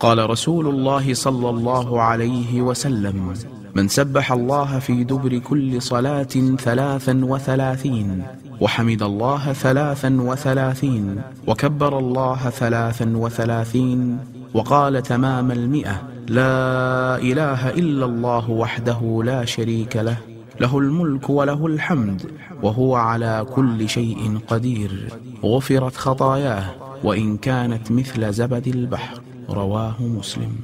قال رسول الله صلى الله عليه وسلم من سبح الله في دبر كل صلاة ثلاثا وثلاثين وحمد الله ثلاثا وثلاثين وكبر الله ثلاثا وثلاثين وقال تمام المئة لا إله إلا الله وحده لا شريك له له الملك وله الحمد وهو على كل شيء قدير غفرت خطاياه وإن كانت مثل زبد البحر رواه مسلم.